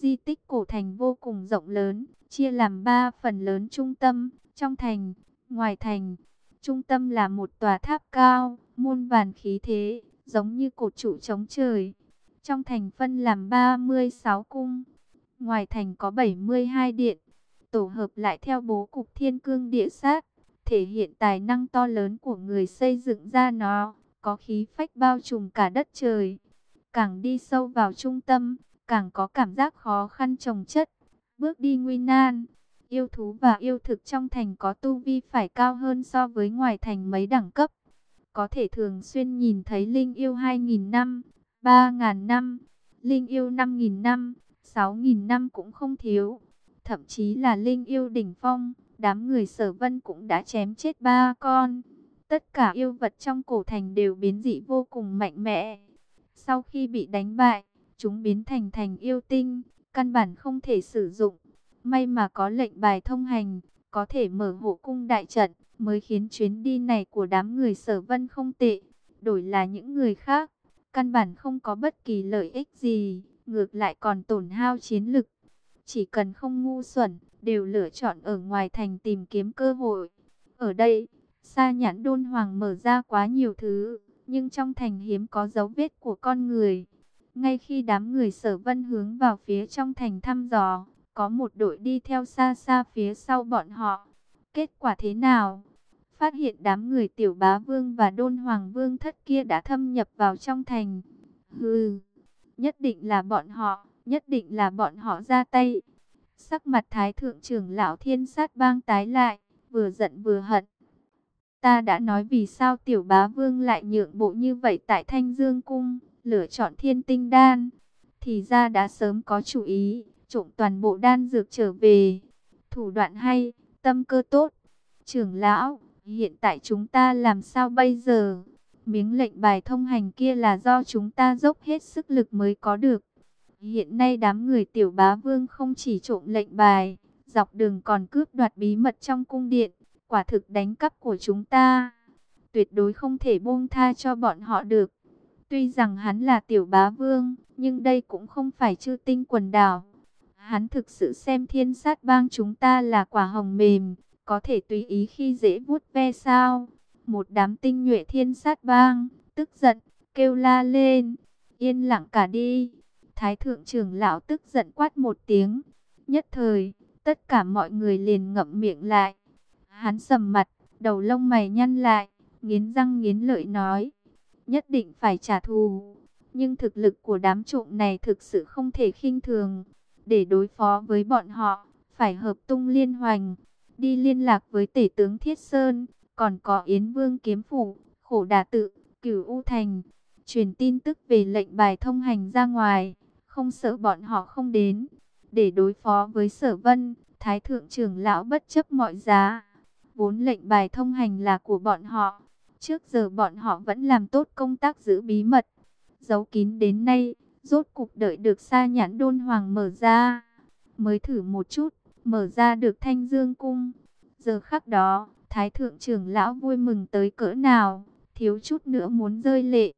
Di tích cổ thành vô cùng rộng lớn, chia làm ba phần lớn trung tâm, trong thành, ngoài thành. Trung tâm là một tòa tháp cao, muôn vàn khí thế, giống như cột trụ chống trời. Trong thành phân làm 36 cung, ngoài thành có 72 điện, tổ hợp lại theo bố cục thiên cương địa sát, thể hiện tài năng to lớn của người xây dựng ra nó, có khí phách bao trùm cả đất trời. Càng đi sâu vào trung tâm, càng có cảm giác khó khăn trồng chất, bước đi nguy nan. Yêu thú và yêu thực trong thành có tu vi phải cao hơn so với ngoài thành mấy đẳng cấp. Có thể thường xuyên nhìn thấy linh yêu 2.000 năm, 3.000 năm, linh yêu 5.000 năm, 6.000 năm cũng không thiếu. Thậm chí là linh yêu đỉnh phong, đám người sở vân cũng đã chém chết ba con. Tất cả yêu vật trong cổ thành đều biến dị vô cùng mạnh mẽ. Sau khi bị đánh bại, chúng biến thành thành yêu tinh, căn bản không thể sử dụng. May mà có lệnh bài thông hành, có thể mở hộ cung đại trận, mới khiến chuyến đi này của đám người sở vân không tệ. Đổi là những người khác, căn bản không có bất kỳ lợi ích gì, ngược lại còn tổn hao chiến lực. Chỉ cần không ngu xuẩn, đều lựa chọn ở ngoài thành tìm kiếm cơ hội. Ở đây, Sa nhãn đôn hoàng mở ra quá nhiều thứ, nhưng trong thành hiếm có dấu vết của con người. Ngay khi đám người sở vân hướng vào phía trong thành thăm dò, có một đội đi theo xa xa phía sau bọn họ. Kết quả thế nào? Phát hiện đám người tiểu bá vương và đôn hoàng vương thất kia đã thâm nhập vào trong thành. Hừ, nhất định là bọn họ, nhất định là bọn họ ra tay. Sắc mặt thái thượng trưởng lão thiên sát bang tái lại, vừa giận vừa hận. Ta đã nói vì sao tiểu bá vương lại nhượng bộ như vậy tại Thanh Dương Cung, lựa chọn thiên tinh đan. Thì ra đã sớm có chủ ý, trộm toàn bộ đan dược trở về. Thủ đoạn hay, tâm cơ tốt. Trưởng lão, hiện tại chúng ta làm sao bây giờ? Miếng lệnh bài thông hành kia là do chúng ta dốc hết sức lực mới có được. Hiện nay đám người tiểu bá vương không chỉ trộm lệnh bài, dọc đường còn cướp đoạt bí mật trong cung điện quả thực đánh cắp của chúng ta. Tuyệt đối không thể buông tha cho bọn họ được. Tuy rằng hắn là tiểu bá vương, nhưng đây cũng không phải chư tinh quần đảo. Hắn thực sự xem thiên sát bang chúng ta là quả hồng mềm, có thể tùy ý khi dễ vuốt ve sao. Một đám tinh nhuệ thiên sát bang, tức giận, kêu la lên, yên lặng cả đi. Thái thượng trưởng lão tức giận quát một tiếng. Nhất thời, tất cả mọi người liền ngậm miệng lại. Hắn sầm mặt, đầu lông mày nhăn lại, nghiến răng nghiến lợi nói. Nhất định phải trả thù. Nhưng thực lực của đám trộm này thực sự không thể khinh thường. Để đối phó với bọn họ, phải hợp tung liên hoành. Đi liên lạc với tể tướng Thiết Sơn, còn có Yến Vương Kiếm Phủ, Khổ Đà Tự, Cửu U Thành. Truyền tin tức về lệnh bài thông hành ra ngoài, không sợ bọn họ không đến. Để đối phó với sở vân, Thái Thượng trưởng lão bất chấp mọi giá Vốn lệnh bài thông hành là của bọn họ. Trước giờ bọn họ vẫn làm tốt công tác giữ bí mật. Giấu kín đến nay, rốt cục đợi được xa nhãn đôn hoàng mở ra. Mới thử một chút, mở ra được thanh dương cung. Giờ khắc đó, Thái thượng trưởng lão vui mừng tới cỡ nào, thiếu chút nữa muốn rơi lệ.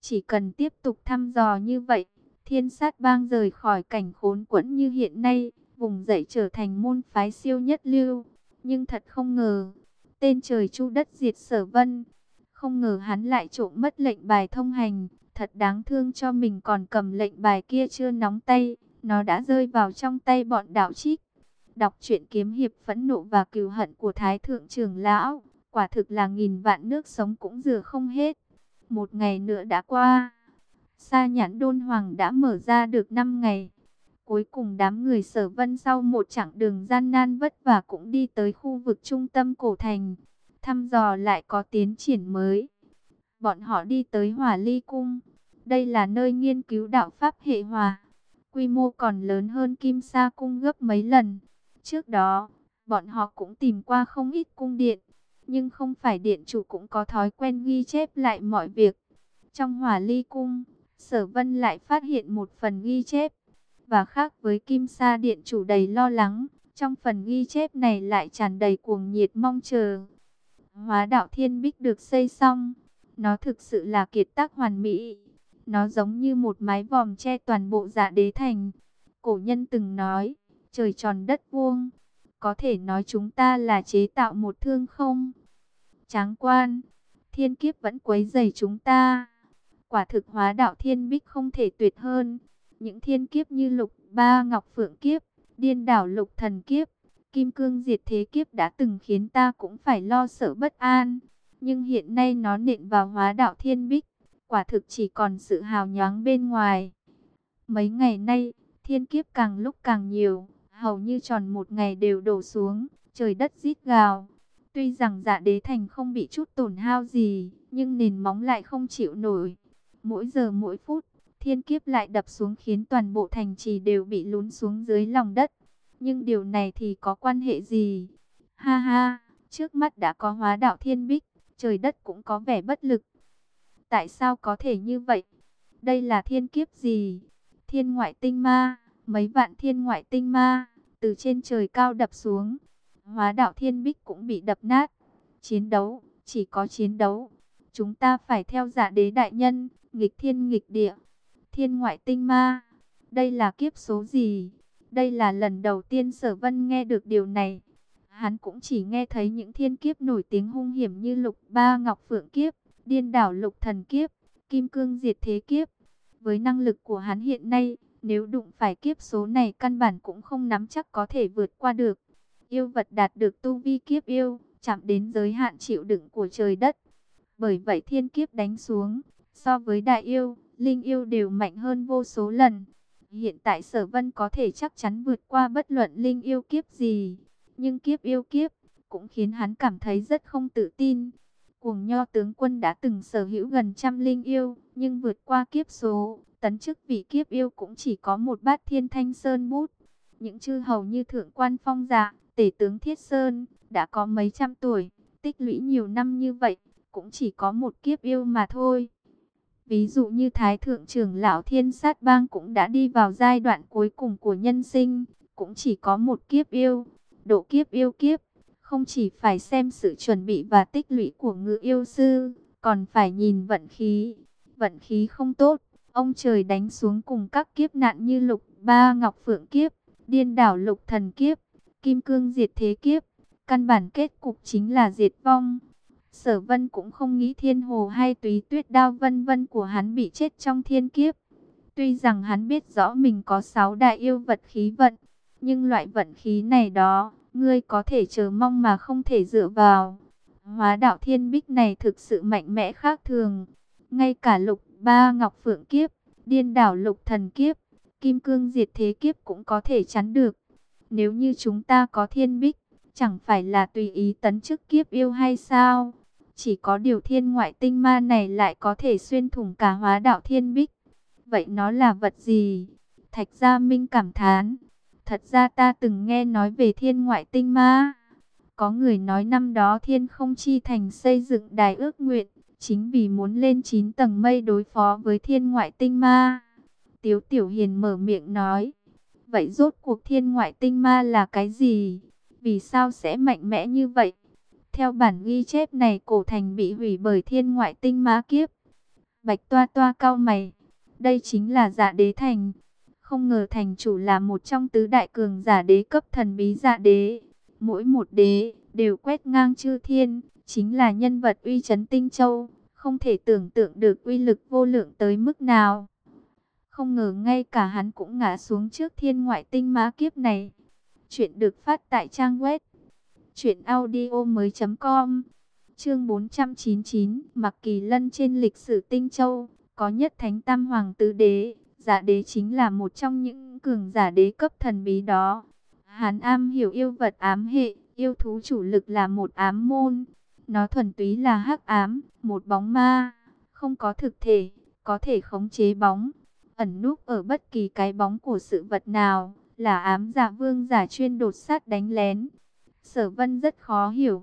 Chỉ cần tiếp tục thăm dò như vậy, thiên sát bang rời khỏi cảnh khốn quẫn như hiện nay, vùng dậy trở thành môn phái siêu nhất lưu. Nhưng thật không ngờ, tên trời chu đất diệt sở vân. Không ngờ hắn lại trộm mất lệnh bài thông hành. Thật đáng thương cho mình còn cầm lệnh bài kia chưa nóng tay. Nó đã rơi vào trong tay bọn đạo trích. Đọc truyện kiếm hiệp phẫn nộ và cừu hận của Thái Thượng trưởng Lão. Quả thực là nghìn vạn nước sống cũng rửa không hết. Một ngày nữa đã qua. Sa nhãn đôn hoàng đã mở ra được 5 ngày. Cuối cùng đám người sở vân sau một chặng đường gian nan vất vả cũng đi tới khu vực trung tâm cổ thành. Thăm dò lại có tiến triển mới. Bọn họ đi tới hỏa ly cung. Đây là nơi nghiên cứu đạo pháp hệ hòa. Quy mô còn lớn hơn kim sa cung gấp mấy lần. Trước đó, bọn họ cũng tìm qua không ít cung điện. Nhưng không phải điện chủ cũng có thói quen ghi chép lại mọi việc. Trong hỏa ly cung, sở vân lại phát hiện một phần ghi chép và khác với Kim Sa Điện chủ đầy lo lắng, trong phần ghi chép này lại tràn đầy cuồng nhiệt mong chờ. Hóa đạo thiên bích được xây xong, nó thực sự là kiệt tác hoàn mỹ. Nó giống như một mái vòm che toàn bộ dạ đế thành. Cổ nhân từng nói, trời tròn đất vuông, có thể nói chúng ta là chế tạo một thương không? Tráng quan, thiên kiếp vẫn quấy dày chúng ta. Quả thực hóa đạo thiên bích không thể tuyệt hơn. Những thiên kiếp như lục ba ngọc phượng kiếp, điên đảo lục thần kiếp, kim cương diệt thế kiếp đã từng khiến ta cũng phải lo sợ bất an. Nhưng hiện nay nó nện vào hóa đạo thiên bích, quả thực chỉ còn sự hào nhoáng bên ngoài. Mấy ngày nay, thiên kiếp càng lúc càng nhiều, hầu như tròn một ngày đều đổ xuống, trời đất rít gào. Tuy rằng dạ đế thành không bị chút tổn hao gì, nhưng nền móng lại không chịu nổi. Mỗi giờ mỗi phút, thiên kiếp lại đập xuống khiến toàn bộ thành trì đều bị lún xuống dưới lòng đất. Nhưng điều này thì có quan hệ gì? Ha ha, trước mắt đã có hóa đạo thiên bích, trời đất cũng có vẻ bất lực. Tại sao có thể như vậy? Đây là thiên kiếp gì? Thiên ngoại tinh ma, mấy vạn thiên ngoại tinh ma, từ trên trời cao đập xuống. Hóa đạo thiên bích cũng bị đập nát. Chiến đấu, chỉ có chiến đấu. Chúng ta phải theo giả đế đại nhân, nghịch thiên nghịch địa. Thiên ngoại tinh ma, đây là kiếp số gì? Đây là lần đầu tiên sở vân nghe được điều này. Hắn cũng chỉ nghe thấy những thiên kiếp nổi tiếng hung hiểm như lục ba ngọc phượng kiếp, điên đảo lục thần kiếp, kim cương diệt thế kiếp. Với năng lực của hắn hiện nay, nếu đụng phải kiếp số này căn bản cũng không nắm chắc có thể vượt qua được. Yêu vật đạt được tu vi kiếp yêu, chạm đến giới hạn chịu đựng của trời đất. Bởi vậy thiên kiếp đánh xuống, so với đại yêu, linh yêu đều mạnh hơn vô số lần. Hiện tại sở vân có thể chắc chắn vượt qua bất luận linh yêu kiếp gì. Nhưng kiếp yêu kiếp, cũng khiến hắn cảm thấy rất không tự tin. Cuồng nho tướng quân đã từng sở hữu gần trăm linh yêu, nhưng vượt qua kiếp số, tấn chức vị kiếp yêu cũng chỉ có một bát thiên thanh sơn bút. Những chư hầu như thượng quan phong dạ, tể tướng thiết sơn, đã có mấy trăm tuổi, tích lũy nhiều năm như vậy, cũng chỉ có một kiếp yêu mà thôi. Ví dụ như Thái Thượng trưởng Lão Thiên Sát Bang cũng đã đi vào giai đoạn cuối cùng của nhân sinh, cũng chỉ có một kiếp yêu, độ kiếp yêu kiếp. Không chỉ phải xem sự chuẩn bị và tích lũy của ngự yêu sư, còn phải nhìn vận khí. Vận khí không tốt, ông trời đánh xuống cùng các kiếp nạn như lục ba ngọc phượng kiếp, điên đảo lục thần kiếp, kim cương diệt thế kiếp. Căn bản kết cục chính là diệt vong. Sở vân cũng không nghĩ thiên hồ hay túy tuyết đao vân vân của hắn bị chết trong thiên kiếp. Tuy rằng hắn biết rõ mình có sáu đại yêu vật khí vận, nhưng loại vận khí này đó, ngươi có thể chờ mong mà không thể dựa vào. Hóa đạo thiên bích này thực sự mạnh mẽ khác thường. Ngay cả lục ba ngọc phượng kiếp, điên đảo lục thần kiếp, kim cương diệt thế kiếp cũng có thể chắn được. Nếu như chúng ta có thiên bích, chẳng phải là tùy ý tấn chức kiếp yêu hay sao? Chỉ có điều thiên ngoại tinh ma này lại có thể xuyên thủng cả hóa đạo thiên bích. Vậy nó là vật gì? Thạch Gia Minh cảm thán. Thật ra ta từng nghe nói về thiên ngoại tinh ma. Có người nói năm đó thiên không chi thành xây dựng đài ước nguyện. Chính vì muốn lên 9 tầng mây đối phó với thiên ngoại tinh ma. Tiếu Tiểu Hiền mở miệng nói. Vậy rốt cuộc thiên ngoại tinh ma là cái gì? Vì sao sẽ mạnh mẽ như vậy? Theo bản ghi chép này, cổ thành bị hủy bởi thiên ngoại tinh ma kiếp. Bạch toa toa cao mày. Đây chính là giả đế thành. Không ngờ thành chủ là một trong tứ đại cường giả đế cấp thần bí giả đế. Mỗi một đế đều quét ngang chư thiên. Chính là nhân vật uy chấn tinh châu. Không thể tưởng tượng được uy lực vô lượng tới mức nào. Không ngờ ngay cả hắn cũng ngã xuống trước thiên ngoại tinh ma kiếp này. Chuyện được phát tại trang web Chuyện audio mới com. Chương 499 Mặc kỳ lân trên lịch sử Tinh Châu, Có nhất thánh tam hoàng tứ đế. Giả đế chính là một trong những cường giả đế cấp thần bí đó. Hán am hiểu yêu vật ám hệ, Yêu thú chủ lực là một ám môn. Nó thuần túy là hắc ám, Một bóng ma, Không có thực thể, Có thể khống chế bóng. Ẩn núp ở bất kỳ cái bóng của sự vật nào Là ám giả vương giả chuyên đột sát đánh lén. Sở vân rất khó hiểu.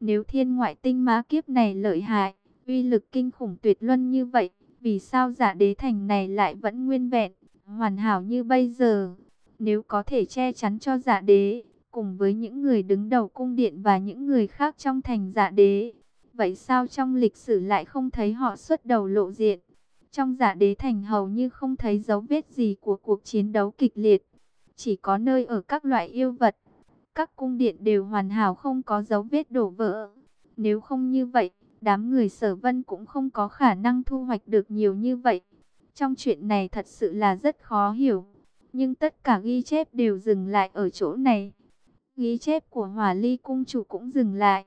Nếu thiên ngoại tinh ma kiếp này lợi hại, uy lực kinh khủng tuyệt luân như vậy, vì sao giả đế thành này lại vẫn nguyên vẹn, hoàn hảo như bây giờ? Nếu có thể che chắn cho giả đế, cùng với những người đứng đầu cung điện và những người khác trong thành giả đế, vậy sao trong lịch sử lại không thấy họ xuất đầu lộ diện? Trong giả đế thành hầu như không thấy dấu vết gì của cuộc chiến đấu kịch liệt. chỉ có nơi ở các loại yêu vật. Các cung điện đều hoàn hảo không có dấu vết đổ vỡ. Nếu không như vậy, đám người sở vân cũng không có khả năng thu hoạch được nhiều như vậy. Trong chuyện này thật sự là rất khó hiểu. Nhưng tất cả ghi chép đều dừng lại ở chỗ này. Ghi chép của hỏa ly cung chủ cũng dừng lại.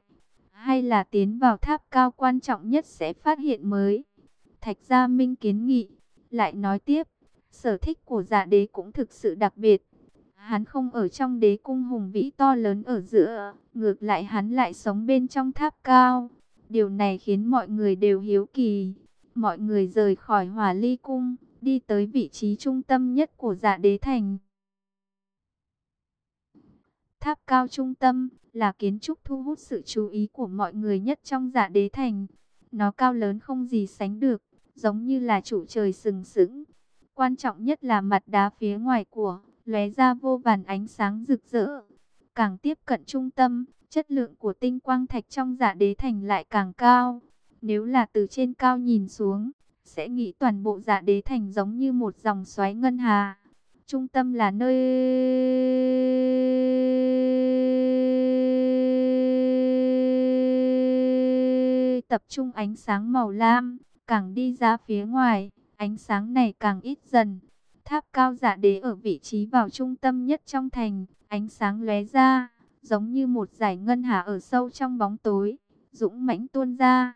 Hay là tiến vào tháp cao quan trọng nhất sẽ phát hiện mới. Thạch Gia Minh kiến nghị. Lại nói tiếp, sở thích của giả đế cũng thực sự đặc biệt. Hắn không ở trong đế cung hùng vĩ to lớn ở giữa, ngược lại hắn lại sống bên trong tháp cao. Điều này khiến mọi người đều hiếu kỳ. Mọi người rời khỏi hỏa ly cung, đi tới vị trí trung tâm nhất của dạ đế thành. Tháp cao trung tâm là kiến trúc thu hút sự chú ý của mọi người nhất trong dạ đế thành. Nó cao lớn không gì sánh được, giống như là trụ trời sừng sững. Quan trọng nhất là mặt đá phía ngoài của, lóe ra vô vàn ánh sáng rực rỡ. Càng tiếp cận trung tâm, chất lượng của tinh quang thạch trong dạ đế thành lại càng cao. Nếu là từ trên cao nhìn xuống, sẽ nghĩ toàn bộ dạ đế thành giống như một dòng xoáy ngân hà. Trung tâm là nơi tập trung ánh sáng màu lam, càng đi ra phía ngoài, ánh sáng này càng ít dần. Tháp cao giả đế ở vị trí vào trung tâm nhất trong thành, ánh sáng lóe ra, giống như một dải ngân hà ở sâu trong bóng tối, dũng mãnh tuôn ra,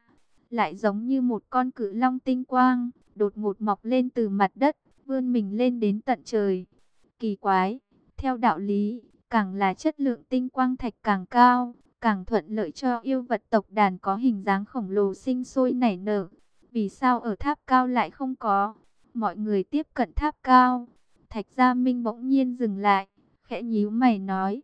lại giống như một con cự long tinh quang, đột ngột mọc lên từ mặt đất, vươn mình lên đến tận trời. Kỳ quái, theo đạo lý, càng là chất lượng tinh quang thạch càng cao, càng thuận lợi cho yêu vật tộc đàn có hình dáng khổng lồ sinh sôi nảy nở. Vì sao ở tháp cao lại không có? Mọi người tiếp cận tháp cao. Thạch Gia Minh bỗng nhiên dừng lại, khẽ nhíu mày nói.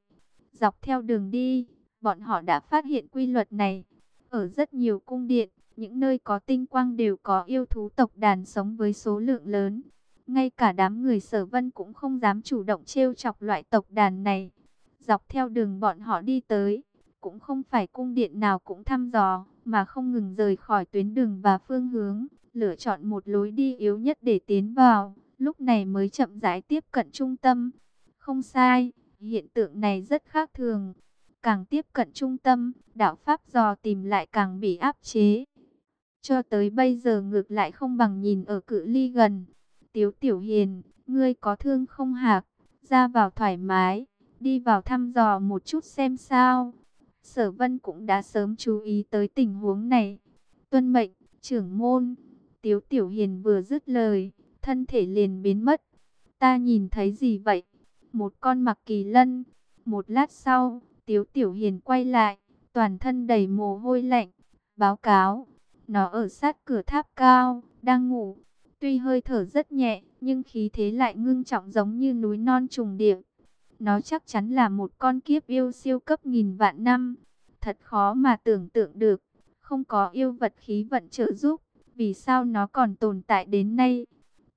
Dọc theo đường đi, bọn họ đã phát hiện quy luật này. Ở rất nhiều cung điện, những nơi có tinh quang đều có yêu thú tộc đàn sống với số lượng lớn. Ngay cả đám người sở vân cũng không dám chủ động trêu chọc loại tộc đàn này. Dọc theo đường bọn họ đi tới, cũng không phải cung điện nào cũng thăm dò, mà không ngừng rời khỏi tuyến đường và phương hướng, lựa chọn một lối đi yếu nhất để tiến vào, lúc này mới chậm rãi tiếp cận trung tâm. Không sai, hiện tượng này rất khác thường. Càng tiếp cận trung tâm, đạo Pháp dò tìm lại càng bị áp chế. Cho tới bây giờ ngược lại không bằng nhìn ở cự ly gần. Tiếu Tiểu Hiền, ngươi có thương không hạc? Ra vào thoải mái, đi vào thăm dò một chút xem sao. Sở Vân cũng đã sớm chú ý tới tình huống này. Tuân mệnh, trưởng môn. Tiếu Tiểu Hiền vừa dứt lời, thân thể liền biến mất. Ta nhìn thấy gì vậy? Một con mặc kỳ lân. Một lát sau, Tiếu Tiểu Hiền quay lại, toàn thân đầy mồ hôi lạnh. Báo cáo, nó ở sát cửa tháp cao, đang ngủ. Tuy hơi thở rất nhẹ, nhưng khí thế lại ngưng trọng giống như núi non trùng điệp. Nó chắc chắn là một con kiếp yêu siêu cấp nghìn vạn năm. Thật khó mà tưởng tượng được. Không có yêu vật khí vận trợ giúp. Vì sao nó còn tồn tại đến nay?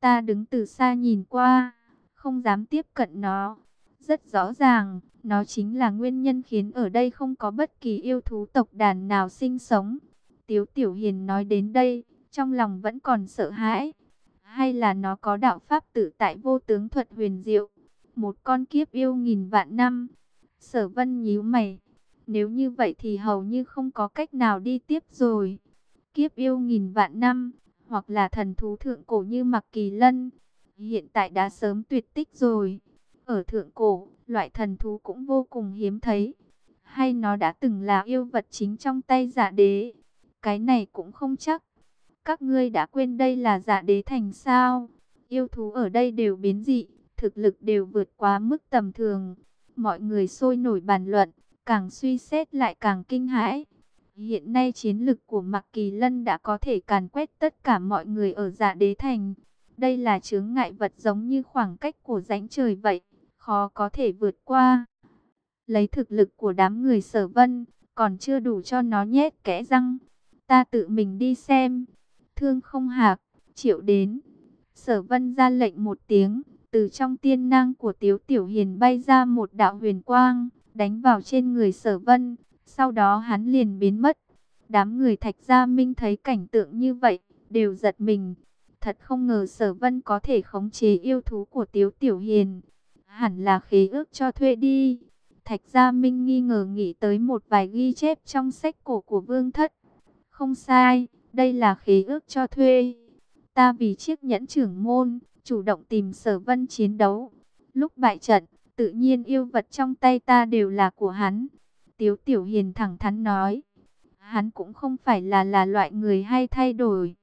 Ta đứng từ xa nhìn qua. Không dám tiếp cận nó. Rất rõ ràng, nó chính là nguyên nhân khiến ở đây không có bất kỳ yêu thú tộc đàn nào sinh sống. Tiếu Tiểu Hiền nói đến đây, trong lòng vẫn còn sợ hãi. Hay là nó có đạo pháp tự tại vô tướng thuật huyền diệu? một con kiếp yêu nghìn vạn năm. Sở vân nhíu mày, nếu như vậy thì hầu như không có cách nào đi tiếp rồi. Kiếp yêu nghìn vạn năm, hoặc là thần thú thượng cổ như mặc kỳ lân, hiện tại đã sớm tuyệt tích rồi. Ở thượng cổ, loại thần thú cũng vô cùng hiếm thấy. Hay nó đã từng là yêu vật chính trong tay giả đế. Cái này cũng không chắc. Các ngươi đã quên đây là giả đế thành sao? Yêu thú ở đây đều biến dị, thực lực đều vượt quá mức tầm thường. Mọi người sôi nổi bàn luận, càng suy xét lại càng kinh hãi. Hiện nay chiến lực của Mạc Kỳ Lân đã có thể càn quét tất cả mọi người ở giả đế thành. Đây là chướng ngại vật giống như khoảng cách của rãnh trời vậy, khó có thể vượt qua. Lấy thực lực của đám người sở vân, còn chưa đủ cho nó nhét kẽ răng. Ta tự mình đi xem. Thương không hạc, triệu đến. Sở vân ra lệnh một tiếng, từ trong tiên năng của Tiếu Tiểu Hiền bay ra một đạo huyền quang, đánh vào trên người sở vân, sau đó hắn liền biến mất. Đám người thạch gia minh thấy cảnh tượng như vậy, đều giật mình. Thật không ngờ sở vân có thể khống chế yêu thú của Tiếu Tiểu Hiền. Hẳn là khế ước cho thuê đi. Thạch Gia Minh nghi ngờ nghĩ tới một vài ghi chép trong sách cổ của Vương Thất. Không sai, đây là khế ước cho thuê. Ta vì chiếc nhẫn trưởng môn, chủ động tìm sở vân chiến đấu. Lúc bại trận, tự nhiên yêu vật trong tay ta đều là của hắn. Tiếu Tiểu Hiền thẳng thắn nói. Hắn cũng không phải là là loại người hay thay đổi.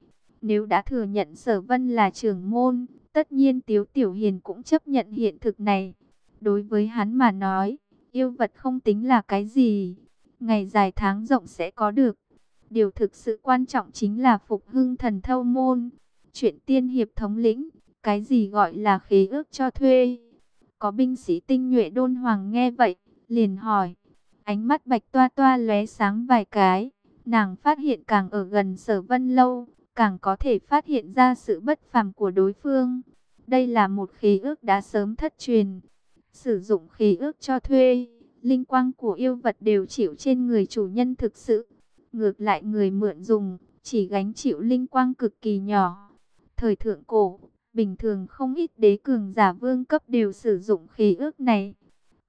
Nếu đã thừa nhận sở vân là trưởng môn, tất nhiên Tiếu Tiểu Hiền cũng chấp nhận hiện thực này. Đối với hắn mà nói, yêu vật không tính là cái gì. Ngày dài tháng rộng sẽ có được. Điều thực sự quan trọng chính là phục hưng thần thâu môn. Chuyện tiên hiệp thống lĩnh, cái gì gọi là khế ước cho thuê. Có binh sĩ tinh nhuệ đôn hoàng nghe vậy, liền hỏi. Ánh mắt bạch toa toa lóe sáng vài cái. Nàng phát hiện càng ở gần sở vân lâu, càng có thể phát hiện ra sự bất phàm của đối phương. Đây là một khí ước đã sớm thất truyền. Sử dụng khí ước cho thuê, linh quang của yêu vật đều chịu trên người chủ nhân thực sự. Ngược lại người mượn dùng, chỉ gánh chịu linh quang cực kỳ nhỏ. Thời thượng cổ, bình thường không ít đế cường giả vương cấp đều sử dụng khí ước này.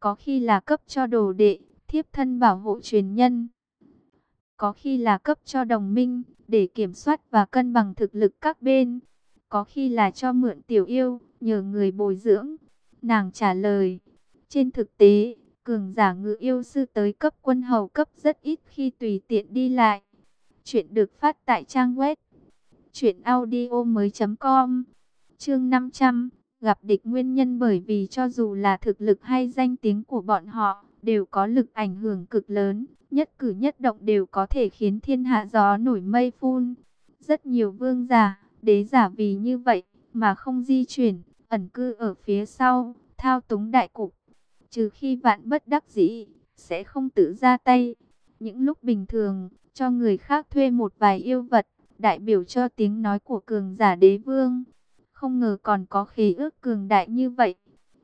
Có khi là cấp cho đồ đệ, thiếp thân bảo hộ truyền nhân. Có khi là cấp cho đồng minh, để kiểm soát và cân bằng thực lực các bên. Có khi là cho mượn tiểu yêu, nhờ người bồi dưỡng. Nàng trả lời, trên thực tế, cường giả ngự yêu sư tới cấp quân hầu cấp rất ít khi tùy tiện đi lại. Chuyện được phát tại trang web truyệnaudiomoi.com. Chương 500, gặp địch nguyên nhân bởi vì cho dù là thực lực hay danh tiếng của bọn họ, đều có lực ảnh hưởng cực lớn, nhất cử nhất động đều có thể khiến thiên hạ gió nổi mây phun. Rất nhiều vương giả, đế giả vì như vậy mà không di chuyển, ẩn cư ở phía sau, thao túng đại cục. Trừ khi vạn bất đắc dĩ, sẽ không tự ra tay. Những lúc bình thường, cho người khác thuê một vài yêu vật, đại biểu cho tiếng nói của cường giả đế vương. Không ngờ còn có khí ước cường đại như vậy.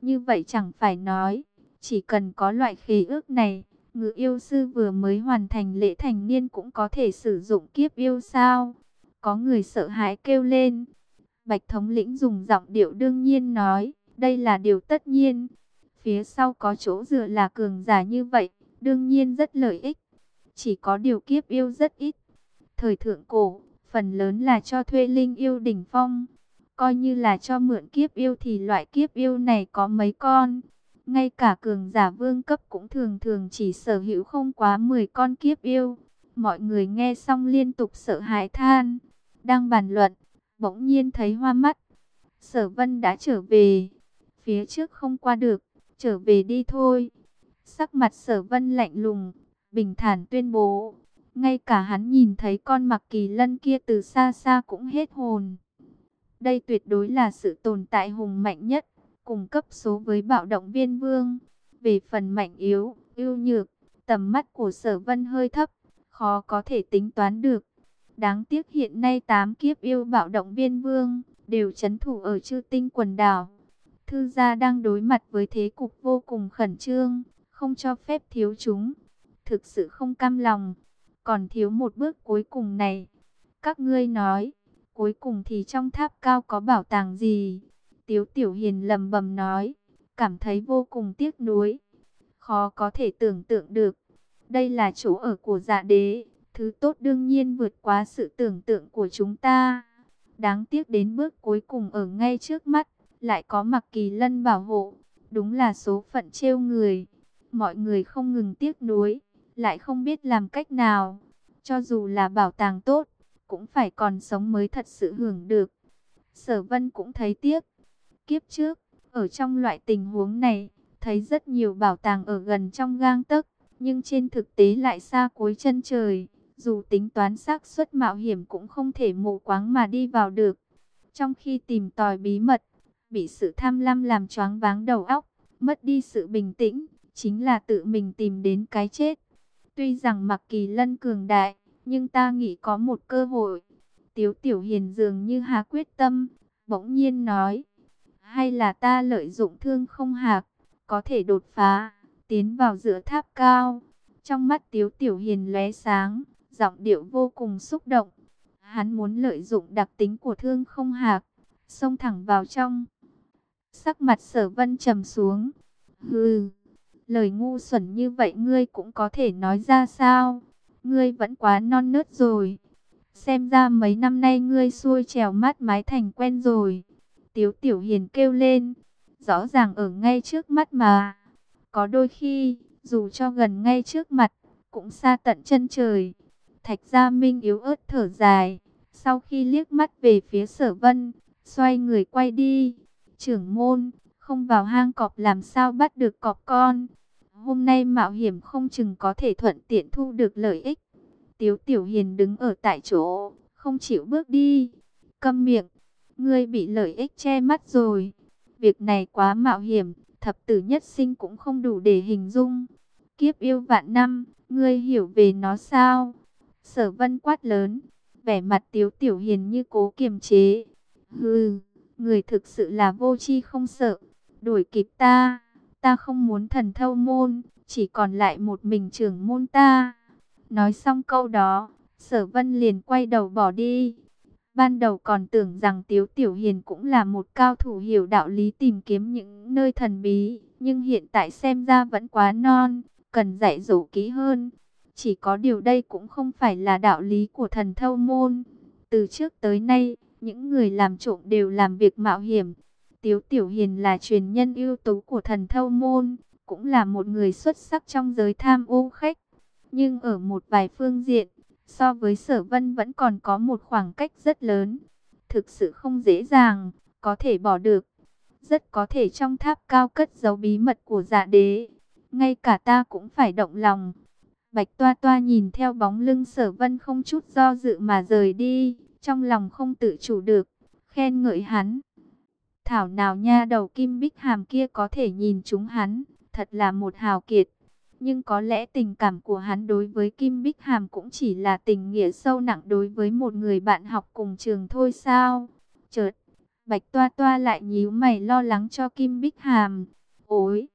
Như vậy chẳng phải nói, chỉ cần có loại khí ước này, ngự yêu sư vừa mới hoàn thành lễ thành niên cũng có thể sử dụng kiếp yêu sao. Có người sợ hãi kêu lên. Bạch thống lĩnh dùng giọng điệu đương nhiên nói, đây là điều tất nhiên. Phía sau có chỗ dựa là cường giả như vậy, đương nhiên rất lợi ích. Chỉ có điều kiếp yêu rất ít. Thời thượng cổ, phần lớn là cho thuê linh yêu đỉnh phong. Coi như là cho mượn kiếp yêu thì loại kiếp yêu này có mấy con. Ngay cả cường giả vương cấp cũng thường thường chỉ sở hữu không quá 10 con kiếp yêu. Mọi người nghe xong liên tục sợ hãi than. Đang bàn luận, bỗng nhiên thấy hoa mắt. Sở vân đã trở về. Phía trước không qua được, trở về đi thôi. Sắc mặt sở vân lạnh lùng, bình thản tuyên bố. Ngay cả hắn nhìn thấy con mặc kỳ lân kia từ xa xa cũng hết hồn. Đây tuyệt đối là sự tồn tại hùng mạnh nhất, cùng cấp số với bạo động viên vương. Về phần mạnh yếu, ưu nhược, tầm mắt của sở vân hơi thấp, khó có thể tính toán được. Đáng tiếc hiện nay tám kiếp yêu bạo động viên vương, đều chấn thủ ở chư tinh quần đảo. Thư gia đang đối mặt với thế cục vô cùng khẩn trương, không cho phép thiếu chúng. Thực sự không cam lòng, còn thiếu một bước cuối cùng này. Các ngươi nói, cuối cùng thì trong tháp cao có bảo tàng gì? Tiếu Tiểu Hiền lầm bầm nói, cảm thấy vô cùng tiếc nuối. Khó có thể tưởng tượng được. Đây là chỗ ở của dạ đế, thứ tốt đương nhiên vượt quá sự tưởng tượng của chúng ta. Đáng tiếc đến bước cuối cùng ở ngay trước mắt, lại có mặc kỳ lân bảo hộ. Đúng là số phận trêu người. Mọi người không ngừng tiếc nuối, lại không biết làm cách nào. Cho dù là bảo tàng tốt, cũng phải còn sống mới thật sự hưởng được. Sở vân cũng thấy tiếc. Kiếp trước, ở trong loại tình huống này, thấy rất nhiều bảo tàng ở gần trong gang tấc, nhưng trên thực tế lại xa cuối chân trời. Dù tính toán xác suất mạo hiểm cũng không thể mù quáng mà đi vào được. Trong khi tìm tòi bí mật, bị sự tham lam làm choáng váng đầu óc, mất đi sự bình tĩnh, chính là tự mình tìm đến cái chết. Tuy rằng mặc kỳ lân cường đại, nhưng ta nghĩ có một cơ hội. Tiếu Tiểu Hiền dường như há quyết tâm, bỗng nhiên nói. Hay là ta lợi dụng thương không hạc, có thể đột phá, tiến vào giữa tháp cao. Trong mắt Tiếu Tiểu Hiền lóe sáng, giọng điệu vô cùng xúc động. Hắn muốn lợi dụng đặc tính của thương không hạc, xông thẳng vào trong. Sắc mặt sở vân trầm xuống. Hừ, lời ngu xuẩn như vậy ngươi cũng có thể nói ra sao? Ngươi vẫn quá non nớt rồi. Xem ra mấy năm nay ngươi xuôi trèo mát mái thành quen rồi. Tiếu Tiểu Hiền kêu lên. Rõ ràng ở ngay trước mắt mà. Có đôi khi, dù cho gần ngay trước mặt, cũng xa tận chân trời. Thạch Gia Minh yếu ớt thở dài. Sau khi liếc mắt về phía sở vân, xoay người quay đi. Trưởng môn, không vào hang cọp làm sao bắt được cọp con. Hôm nay mạo hiểm không chừng có thể thuận tiện thu được lợi ích. Tiếu Tiểu Hiền đứng ở tại chỗ, không chịu bước đi. Câm miệng, ngươi bị lợi ích che mắt rồi. Việc này quá mạo hiểm, thập tử nhất sinh cũng không đủ để hình dung. Kiếp yêu vạn năm, ngươi hiểu về nó sao? Sở vân quát lớn, vẻ mặt Tiếu Tiểu Hiền như cố kiềm chế. Hừ, người thực sự là vô chi không sợ, đuổi kịp ta. Ta không muốn thần thâu môn, chỉ còn lại một mình trưởng môn ta. Nói xong câu đó, sở vân liền quay đầu bỏ đi. Ban đầu còn tưởng rằng Tiếu Tiểu Hiền cũng là một cao thủ hiểu đạo lý tìm kiếm những nơi thần bí. Nhưng hiện tại xem ra vẫn quá non, cần dạy dỗ kỹ hơn. Chỉ có điều đây cũng không phải là đạo lý của thần thâu môn. Từ trước tới nay, những người làm trộm đều làm việc mạo hiểm. Tiếu Tiểu Hiền là truyền nhân ưu tú của thần thâu môn, cũng là một người xuất sắc trong giới tham ô khách. Nhưng ở một vài phương diện, so với sở vân vẫn còn có một khoảng cách rất lớn. Thực sự không dễ dàng, có thể bỏ được. Rất có thể trong tháp cao cất giấu bí mật của dạ đế. Ngay cả ta cũng phải động lòng. Bạch Toa Toa nhìn theo bóng lưng sở vân không chút do dự mà rời đi. Trong lòng không tự chủ được, khen ngợi hắn. Thảo nào nha đầu kim bích hàm kia có thể nhìn chúng hắn, thật là một hào kiệt. Nhưng có lẽ tình cảm của hắn đối với Kim Bích Hàm cũng chỉ là tình nghĩa sâu nặng đối với một người bạn học cùng trường thôi sao? Chợt, Bạch Toa Toa lại nhíu mày lo lắng cho Kim Bích Hàm. Ôi!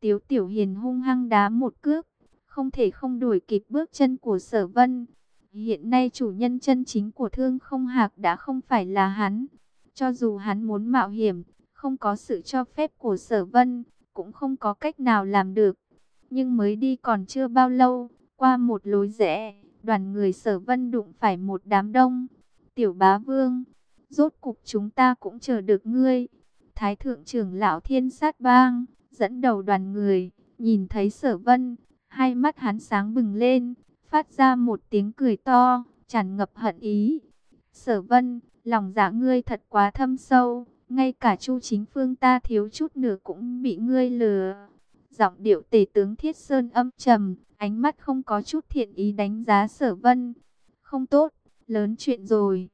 Tiếu Tiểu Hiền hung hăng đá một cước, không thể không đuổi kịp bước chân của Sở Vân. Hiện nay chủ nhân chân chính của Thương Không Hạc đã không phải là hắn. Cho dù hắn muốn mạo hiểm, không có sự cho phép của Sở Vân, cũng không có cách nào làm được. Nhưng mới đi còn chưa bao lâu, qua một lối rẽ, đoàn người sở vân đụng phải một đám đông. Tiểu bá vương, rốt cục chúng ta cũng chờ được ngươi. Thái thượng trưởng lão thiên sát bang, dẫn đầu đoàn người, nhìn thấy sở vân, hai mắt hắn sáng bừng lên, phát ra một tiếng cười to, tràn ngập hận ý. Sở vân, lòng dạ ngươi thật quá thâm sâu, ngay cả chu chính phương ta thiếu chút nữa cũng bị ngươi lừa. Giọng điệu tề tướng Thiết Sơn âm trầm, ánh mắt không có chút thiện ý đánh giá sở vân. Không tốt, lớn chuyện rồi.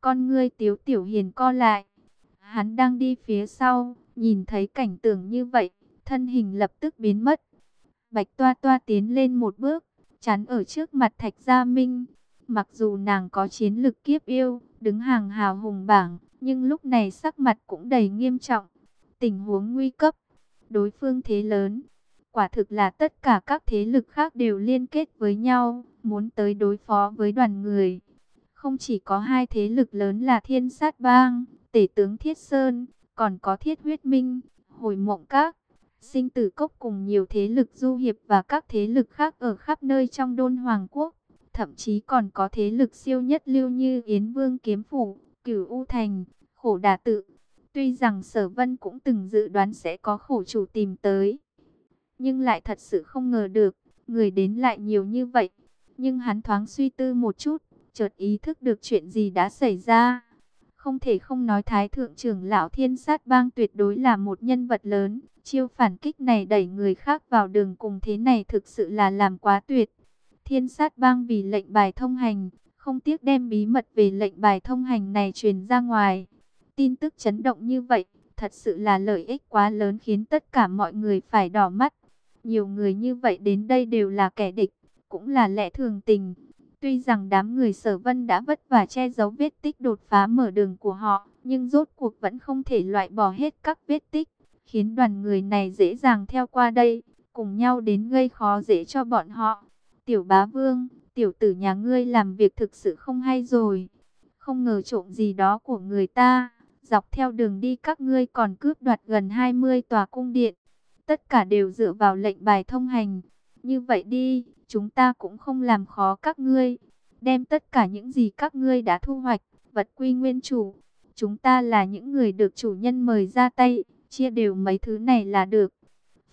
Con ngươi tiếu tiểu hiền co lại. Hắn đang đi phía sau, nhìn thấy cảnh tượng như vậy, thân hình lập tức biến mất. Bạch toa toa tiến lên một bước, chắn ở trước mặt Thạch Gia Minh. Mặc dù nàng có chiến lực kiếp yêu, đứng hàng hào hùng bảng, nhưng lúc này sắc mặt cũng đầy nghiêm trọng. Tình huống nguy cấp, đối phương thế lớn. Quả thực là tất cả các thế lực khác đều liên kết với nhau, muốn tới đối phó với đoàn người. Không chỉ có hai thế lực lớn là Thiên Sát Bang, Tể tướng Thiết Sơn, còn có Thiết Huyết Minh, Hồi Mộng Các, Sinh Tử Cốc cùng nhiều thế lực du hiệp và các thế lực khác ở khắp nơi trong Đôn Hoàng Quốc. Thậm chí còn có thế lực siêu nhất lưu như Yến Vương Kiếm Phủ, Cửu U Thành, Khổ Đà Tự, Tuy rằng sở vân cũng từng dự đoán sẽ có khổ chủ tìm tới. Nhưng lại thật sự không ngờ được, người đến lại nhiều như vậy. Nhưng hắn thoáng suy tư một chút, chợt ý thức được chuyện gì đã xảy ra. Không thể không nói Thái Thượng trưởng Lão Thiên Sát Bang tuyệt đối là một nhân vật lớn. Chiêu phản kích này đẩy người khác vào đường cùng thế này thực sự là làm quá tuyệt. Thiên Sát Bang vì lệnh bài thông hành, không tiếc đem bí mật về lệnh bài thông hành này truyền ra ngoài. Tin tức chấn động như vậy, thật sự là lợi ích quá lớn khiến tất cả mọi người phải đỏ mắt. Nhiều người như vậy đến đây đều là kẻ địch, cũng là lẽ thường tình. Tuy rằng đám người sở vân đã vất vả che giấu vết tích đột phá mở đường của họ, nhưng rốt cuộc vẫn không thể loại bỏ hết các vết tích, khiến đoàn người này dễ dàng theo qua đây, cùng nhau đến gây khó dễ cho bọn họ. Tiểu bá vương, tiểu tử nhà ngươi làm việc thực sự không hay rồi, không ngờ trộm gì đó của người ta Dọc theo đường đi các ngươi còn cướp đoạt gần 20 tòa cung điện. Tất cả đều dựa vào lệnh bài thông hành. Như vậy đi, chúng ta cũng không làm khó các ngươi. Đem tất cả những gì các ngươi đã thu hoạch, vật quy nguyên chủ. Chúng ta là những người được chủ nhân mời ra tay, chia đều mấy thứ này là được.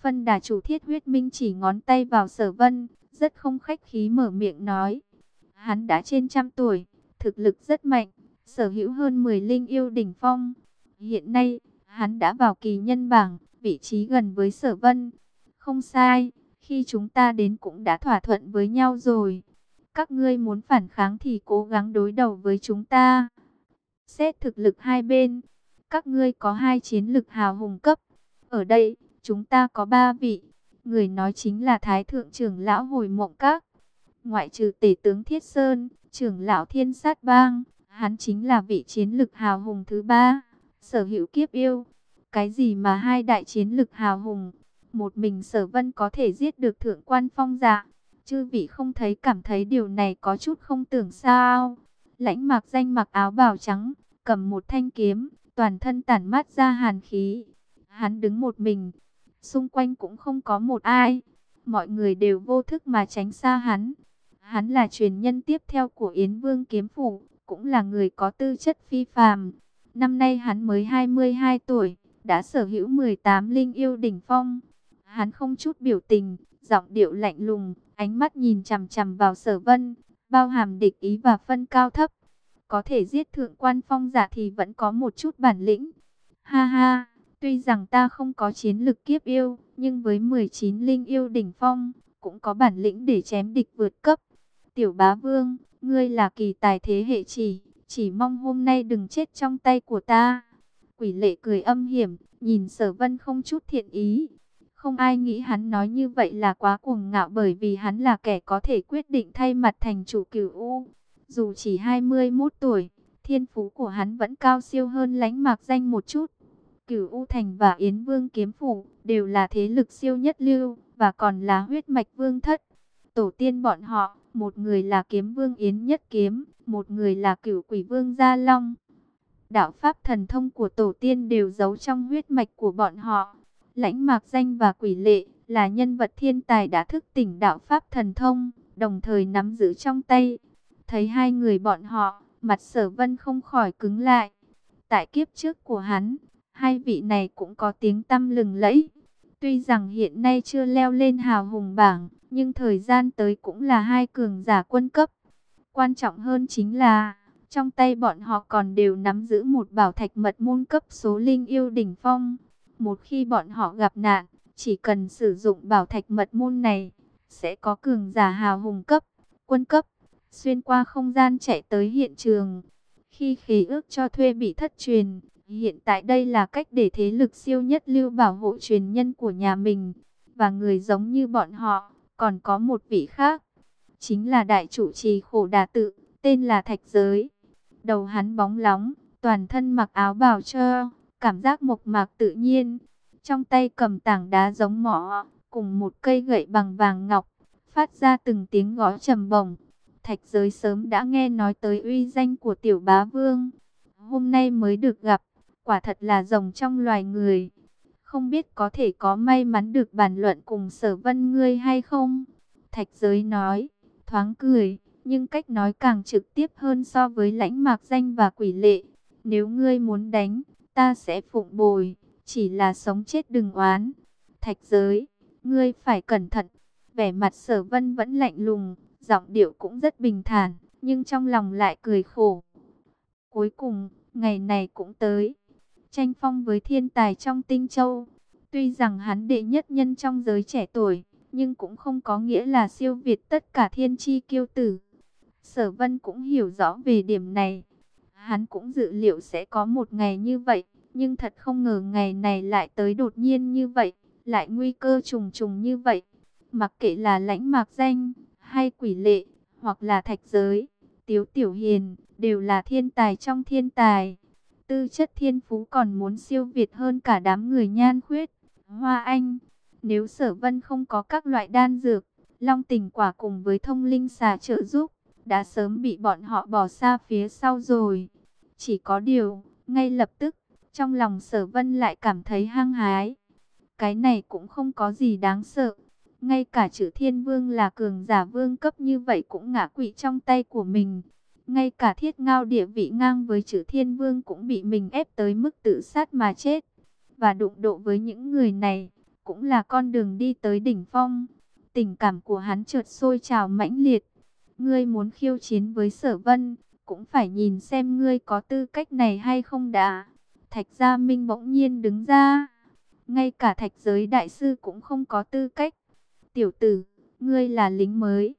Phân đà chủ thiết huyết minh chỉ ngón tay vào sở vân, rất không khách khí mở miệng nói. Hắn đã trên trăm tuổi, thực lực rất mạnh, sở hữu hơn 10 linh yêu đỉnh phong. Hiện nay, hắn đã vào kỳ nhân bảng, vị trí gần với sở vân. Không sai, khi chúng ta đến cũng đã thỏa thuận với nhau rồi. Các ngươi muốn phản kháng thì cố gắng đối đầu với chúng ta. Xét thực lực hai bên, các ngươi có hai chiến lực hào hùng cấp. Ở đây, chúng ta có ba vị. Người nói chính là Thái Thượng trưởng lão hồi mộng các. Ngoại trừ tể tướng Thiết Sơn, trưởng lão Thiên Sát Bang, hắn chính là vị chiến lực hào hùng thứ ba. Sở hữu kiếp yêu. Cái gì mà hai đại chiến lực hào hùng, một mình sở vân có thể giết được thượng quan phong dạ. Chư vị không thấy cảm thấy điều này có chút không tưởng sao. Lãnh mạc danh mặc áo bào trắng, cầm một thanh kiếm, toàn thân tản mát ra hàn khí. Hắn đứng một mình, xung quanh cũng không có một ai. Mọi người đều vô thức mà tránh xa hắn. Hắn là truyền nhân tiếp theo của Yến Vương Kiếm Phủ, cũng là người có tư chất phi phàm. Năm nay hắn mới 22 tuổi, đã sở hữu 18 linh yêu đỉnh phong. Hắn không chút biểu tình, giọng điệu lạnh lùng, ánh mắt nhìn chằm chằm vào sở vân, bao hàm địch ý và phân cao thấp. Có thể giết thượng quan phong giả thì vẫn có một chút bản lĩnh. Ha ha, tuy rằng ta không có chiến lực kiếp yêu, nhưng với 19 linh yêu đỉnh phong, cũng có bản lĩnh để chém địch vượt cấp. Tiểu bá vương, ngươi là kỳ tài thế hệ chỉ, chỉ mong hôm nay đừng chết trong tay của ta. Quỷ lệ cười âm hiểm, nhìn sở vân không chút thiện ý. Không ai nghĩ hắn nói như vậy là quá cuồng ngạo bởi vì hắn là kẻ có thể quyết định thay mặt thành chủ cửu U. Dù chỉ 21 tuổi, thiên phú của hắn vẫn cao siêu hơn lánh mạc danh một chút. Cửu U Thành và Yến Vương Kiếm Phủ đều là thế lực siêu nhất lưu và còn là huyết mạch vương thất. Tổ tiên bọn họ, một người là kiếm vương Yến Nhất Kiếm, một người là cửu quỷ vương Gia Long. Đạo pháp thần thông của tổ tiên đều giấu trong huyết mạch của bọn họ. Lãnh Mạc Danh và Quỷ Lệ là nhân vật thiên tài đã thức tỉnh đạo pháp thần thông, đồng thời nắm giữ trong tay. Thấy hai người bọn họ, mặt sở vân không khỏi cứng lại. Tại kiếp trước của hắn, hai vị này cũng có tiếng tăm lừng lẫy. Tuy rằng hiện nay chưa leo lên hào hùng bảng, nhưng thời gian tới cũng là hai cường giả quân cấp. Quan trọng hơn chính là, trong tay bọn họ còn đều nắm giữ một bảo thạch mật môn cấp số linh yêu đỉnh phong. Một khi bọn họ gặp nạn, chỉ cần sử dụng bảo thạch mật môn này, sẽ có cường giả hào hùng cấp, quân cấp, xuyên qua không gian chạy tới hiện trường. Khi khí ước cho thuê bị thất truyền, hiện tại đây là cách để thế lực siêu nhất lưu bảo hộ truyền nhân của nhà mình. Và người giống như bọn họ, còn có một vị khác, chính là đại chủ trì khổ đà tự, tên là Thạch Giới. Đầu hắn bóng lóng, toàn thân mặc áo bào trơ, cảm giác mộc mạc tự nhiên. Trong tay cầm tảng đá giống mỏ, cùng một cây gậy bằng vàng ngọc, phát ra từng tiếng gõ trầm bổng. Thạch giới sớm đã nghe nói tới uy danh của tiểu bá vương. Hôm nay mới được gặp, quả thật là rồng trong loài người. Không biết có thể có may mắn được bàn luận cùng sở vân ngươi hay không? Thạch giới nói, thoáng cười, nhưng cách nói càng trực tiếp hơn so với lãnh mạc danh và quỷ lệ. Nếu ngươi muốn đánh, ta sẽ phụng bồi, chỉ là sống chết đừng oán. Thạch giới, ngươi phải cẩn thận. Vẻ mặt sở vân vẫn lạnh lùng, giọng điệu cũng rất bình thản, nhưng trong lòng lại cười khổ. Cuối cùng, ngày này cũng tới. Tranh phong với thiên tài trong tinh châu. Tuy rằng hắn đệ nhất nhân trong giới trẻ tuổi, nhưng cũng không có nghĩa là siêu việt tất cả thiên chi kiêu tử. Sở vân cũng hiểu rõ về điểm này. Hắn cũng dự liệu sẽ có một ngày như vậy, nhưng thật không ngờ ngày này lại tới đột nhiên như vậy, lại nguy cơ trùng trùng như vậy. Mặc kệ là lãnh mạc danh, hay quỷ lệ, hoặc là thạch giới, tiếu tiểu hiền, đều là thiên tài trong thiên tài. Tư chất thiên phú còn muốn siêu việt hơn cả đám người nhan khuyết, hoa anh. Nếu sở vân không có các loại đan dược, long tình quả cùng với thông linh xà trợ giúp, đã sớm bị bọn họ bỏ xa phía sau rồi. Chỉ có điều, ngay lập tức, Trong lòng sở vân lại cảm thấy hăng hái. Cái này cũng không có gì đáng sợ. Ngay cả chữ thiên vương là cường giả vương cấp như vậy cũng ngã quỵ trong tay của mình. Ngay cả thiết ngao địa vị ngang với chữ thiên vương cũng bị mình ép tới mức tự sát mà chết. Và đụng độ với những người này, cũng là con đường đi tới đỉnh phong. Tình cảm của hắn chợt sôi trào mãnh liệt. Ngươi muốn khiêu chiến với sở vân, cũng phải nhìn xem ngươi có tư cách này hay không đã. Thạch Gia Minh bỗng nhiên đứng ra. Ngay cả thạch giới đại sư cũng không có tư cách. Tiểu tử, ngươi là lính mới.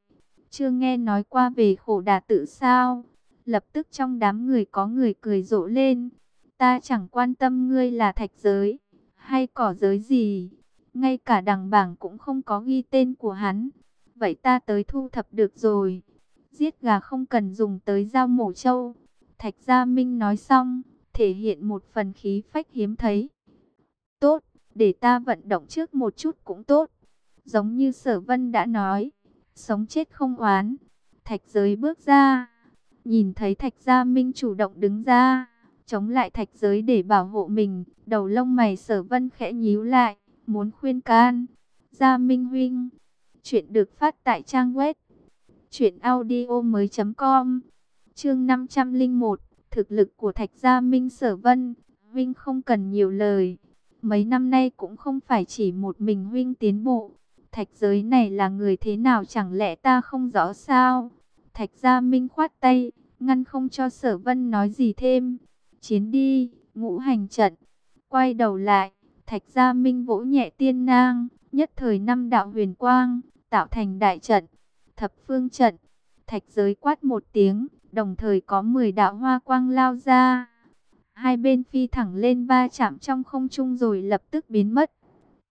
Chưa nghe nói qua về khổ đà tự sao. Lập tức trong đám người có người cười rộ lên. Ta chẳng quan tâm ngươi là thạch giới, hay cỏ giới gì. Ngay cả đằng bảng cũng không có ghi tên của hắn. Vậy ta tới thu thập được rồi. Giết gà không cần dùng tới dao mổ trâu. Thạch Gia Minh nói xong, thể hiện một phần khí phách hiếm thấy. Tốt, để ta vận động trước một chút cũng tốt. Giống như sở vân đã nói, sống chết không oán. Thạch giới bước ra, nhìn thấy thạch gia minh chủ động đứng ra, chống lại thạch giới để bảo hộ mình. Đầu lông mày sở vân khẽ nhíu lại, muốn khuyên can. Gia minh huynh, chuyện được phát tại trang web. Chuyện audio mới.com Chương 501 Thực lực của Thạch Gia Minh Sở Vân Huynh không cần nhiều lời Mấy năm nay cũng không phải chỉ một mình Huynh tiến bộ Thạch giới này là người thế nào chẳng lẽ ta không rõ sao Thạch Gia Minh khoát tay, Ngăn không cho Sở Vân nói gì thêm Chiến đi, Ngũ hành trận Quay đầu lại, Thạch Gia Minh vỗ nhẹ tiên nang, Nhất thời năm đạo huyền quang, Tạo thành đại trận, Thập phương trận Thạch giới quát một tiếng, đồng thời có 10 đạo hoa quang lao ra. Hai bên phi thẳng lên va chạm trong không trung rồi lập tức biến mất.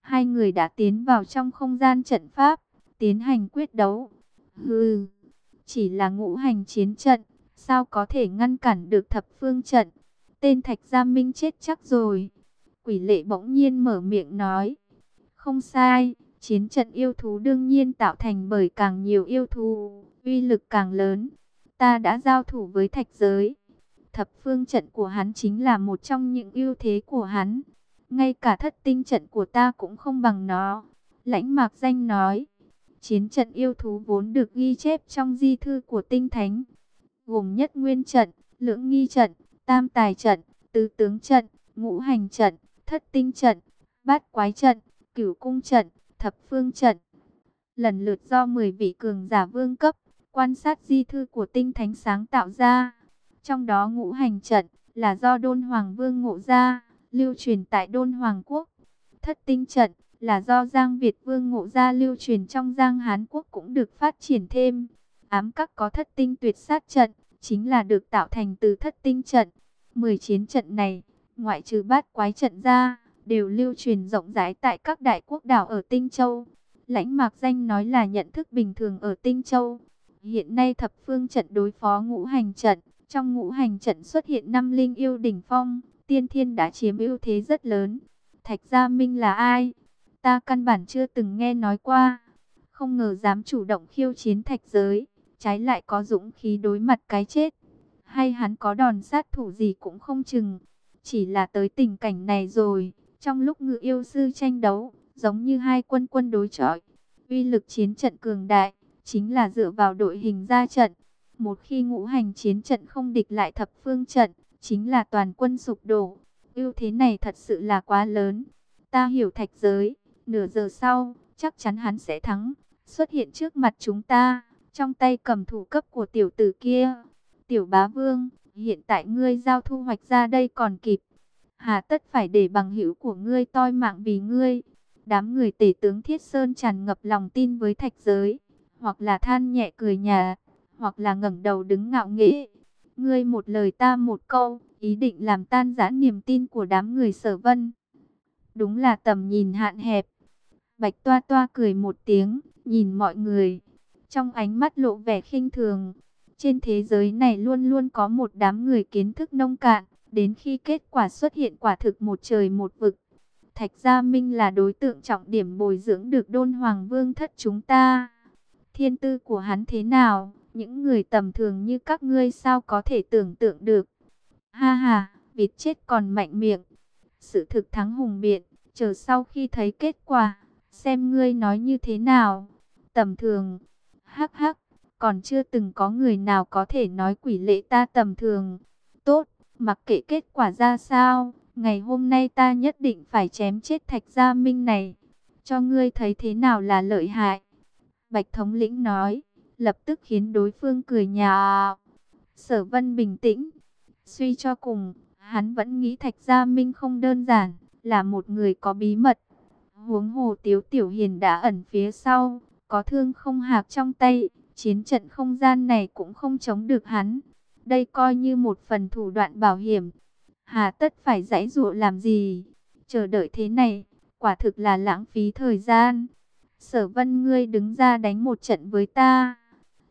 Hai người đã tiến vào trong không gian trận pháp, tiến hành quyết đấu. Hừ, chỉ là ngũ hành chiến trận, sao có thể ngăn cản được thập phương trận? Tên Thạch Gia Minh chết chắc rồi. Quỷ lệ bỗng nhiên mở miệng nói. Không sai, chiến trận yêu thú đương nhiên tạo thành bởi càng nhiều yêu thú, uy lực càng lớn ta đã giao thủ với thạch giới. Thập phương trận của hắn chính là một trong những ưu thế của hắn. Ngay cả thất tinh trận của ta cũng không bằng nó. Lãnh mạc danh nói, chiến trận yêu thú vốn được ghi chép trong di thư của tinh thánh. Gồm nhất nguyên trận, lưỡng nghi trận, tam tài trận, tứ tướng trận, ngũ hành trận, thất tinh trận, bát quái trận, cửu cung trận, thập phương trận. Lần lượt do 10 vị cường giả vương cấp quan sát di thư của tinh thánh sáng tạo ra. Trong đó ngũ hành trận là do Đôn Hoàng Vương ngộ ra, lưu truyền tại Đôn Hoàng Quốc. Thất tinh trận là do Giang Việt Vương ngộ ra lưu truyền trong Giang Hán Quốc cũng được phát triển thêm. Ám các có thất tinh tuyệt sát trận, chính là được tạo thành từ thất tinh trận. Mười chiến trận này, ngoại trừ bát quái trận ra, đều lưu truyền rộng rãi tại các đại quốc đảo ở Tinh Châu. Lãnh Mạc Danh nói là nhận thức bình thường ở Tinh Châu. Hiện nay thập phương trận đối phó ngũ hành trận, trong ngũ hành trận xuất hiện năm linh yêu đỉnh phong, tiên thiên đã chiếm ưu thế rất lớn. Thạch Gia Minh là ai? Ta căn bản chưa từng nghe nói qua. Không ngờ dám chủ động khiêu chiến thạch giới, trái lại có dũng khí đối mặt cái chết. Hay hắn có đòn sát thủ gì cũng không chừng. Chỉ là tới tình cảnh này rồi, trong lúc ngự yêu sư tranh đấu, giống như hai quân quân đối chọi. Uy lực chiến trận cường đại, chính là dựa vào đội hình ra trận. Một khi ngũ hành chiến trận không địch lại thập phương trận, chính là toàn quân sụp đổ. ưu thế này thật sự là quá lớn. Ta hiểu thạch giới, nửa giờ sau, chắc chắn hắn sẽ thắng, xuất hiện trước mặt chúng ta, trong tay cầm thủ cấp của tiểu tử kia. Tiểu bá vương, hiện tại ngươi giao thu hoạch ra đây còn kịp. Hà tất phải để bằng hữu của ngươi toi mạng vì ngươi. Đám người tể tướng Thiết Sơn tràn ngập lòng tin với thạch giới hoặc là than nhẹ cười nhà, hoặc là ngẩng đầu đứng ngạo nghễ. Ngươi một lời ta một câu, ý định làm tan rã niềm tin của đám người sở vân. Đúng là tầm nhìn hạn hẹp. Bạch toa toa cười một tiếng, nhìn mọi người. Trong ánh mắt lộ vẻ khinh thường. Trên thế giới này luôn luôn có một đám người kiến thức nông cạn. Đến khi kết quả xuất hiện quả thực một trời một vực. Thạch Gia Minh là đối tượng trọng điểm bồi dưỡng được đôn hoàng vương thất chúng ta. Thiên tư của hắn thế nào, những người tầm thường như các ngươi sao có thể tưởng tượng được. Ha ha, vịt chết còn mạnh miệng, Sự thực thắng hùng biện, chờ sau khi thấy kết quả, xem ngươi nói như thế nào. Tầm thường, hắc hắc, còn chưa từng có người nào có thể nói quỷ lệ ta tầm thường. Tốt, mặc kệ kết quả ra sao, ngày hôm nay ta nhất định phải chém chết thạch gia minh này. Cho ngươi thấy thế nào là lợi hại. Bạch thống lĩnh nói, lập tức khiến đối phương cười nhạo. Sở vân bình tĩnh, suy cho cùng, hắn vẫn nghĩ thạch gia minh không đơn giản, là một người có bí mật. Huống hồ tiếu tiểu hiền đã ẩn phía sau, có thương không hạc trong tay, chiến trận không gian này cũng không chống được hắn. Đây coi như một phần thủ đoạn bảo hiểm. Hà tất phải giãy dụa làm gì? Chờ đợi thế này, quả thực là lãng phí thời gian. Sở vân ngươi đứng ra đánh một trận với ta.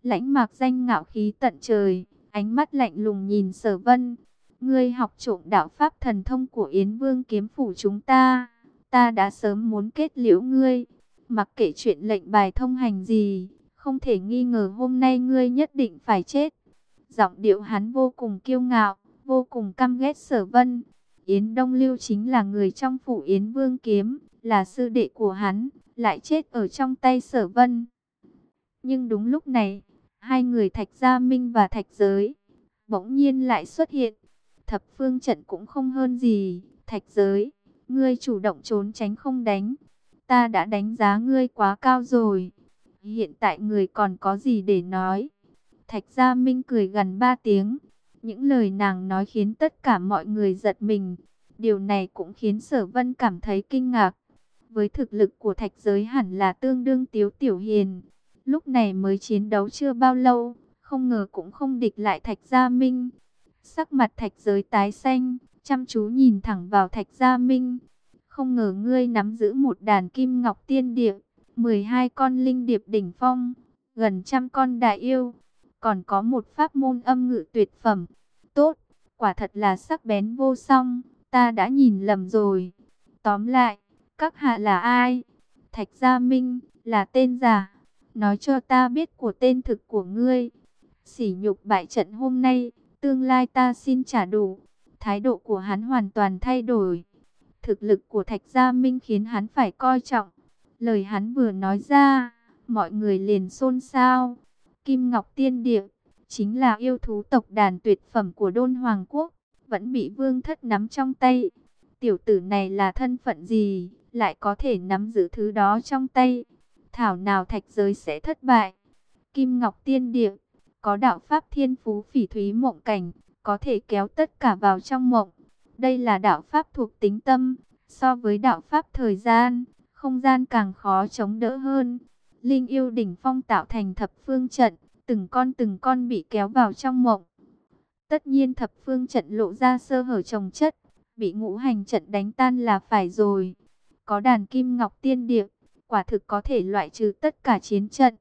Lãnh mạc danh ngạo khí tận trời, ánh mắt lạnh lùng nhìn sở vân. Ngươi học trộm đạo pháp thần thông của Yến Vương kiếm phủ chúng ta. Ta đã sớm muốn kết liễu ngươi. Mặc kệ chuyện lệnh bài thông hành gì, không thể nghi ngờ hôm nay ngươi nhất định phải chết. Giọng điệu hắn vô cùng kiêu ngạo, vô cùng căm ghét sở vân. Yến Đông Lưu chính là người trong phủ Yến Vương Kiếm, là sư đệ của hắn, lại chết ở trong tay sở vân. Nhưng đúng lúc này, hai người Thạch Gia Minh và Thạch Giới, bỗng nhiên lại xuất hiện. Thập phương trận cũng không hơn gì, Thạch Giới, ngươi chủ động trốn tránh không đánh. Ta đã đánh giá ngươi quá cao rồi. Hiện tại người còn có gì để nói? Thạch Gia Minh cười gần ba tiếng. Những lời nàng nói khiến tất cả mọi người giật mình. Điều này cũng khiến Sở Vân cảm thấy kinh ngạc. Với thực lực của thạch giới hẳn là tương đương tiếu tiểu hiền. Lúc này mới chiến đấu chưa bao lâu, không ngờ cũng không địch lại thạch gia minh. Sắc mặt thạch giới tái xanh, chăm chú nhìn thẳng vào thạch gia minh. Không ngờ ngươi nắm giữ một đàn kim ngọc tiên điệp, 12 con linh điệp đỉnh phong, gần trăm con đại yêu, còn có một pháp môn âm ngự tuyệt phẩm. Tốt, quả thật là sắc bén vô song, ta đã nhìn lầm rồi. Tóm lại, các hạ là ai? Thạch Gia Minh, là tên giả. Nói cho ta biết của tên thực của ngươi. Sỉ nhục bại trận hôm nay, tương lai ta xin trả đủ. Thái độ của hắn hoàn toàn thay đổi. Thực lực của Thạch Gia Minh khiến hắn phải coi trọng. Lời hắn vừa nói ra, mọi người liền xôn xao. Kim Ngọc Tiên Điệp, chính là yêu thú tộc đàn tuyệt phẩm của Đôn Hoàng Quốc, vẫn bị vương thất nắm trong tay. Tiểu tử này là thân phận gì, lại có thể nắm giữ thứ đó trong tay? Thảo nào thạch giới sẽ thất bại? Kim Ngọc Tiên địa có đạo pháp thiên phú phỉ thúy mộng cảnh, có thể kéo tất cả vào trong mộng. Đây là đạo pháp thuộc tính tâm, so với đạo pháp thời gian, không gian càng khó chống đỡ hơn. Linh yêu đỉnh phong tạo thành thập phương trận, từng con từng con bị kéo vào trong mộng. Tất nhiên thập phương trận lộ ra sơ hở trồng chất, bị ngũ hành trận đánh tan là phải rồi. Có đàn kim ngọc tiên điệp, quả thực có thể loại trừ tất cả chiến trận.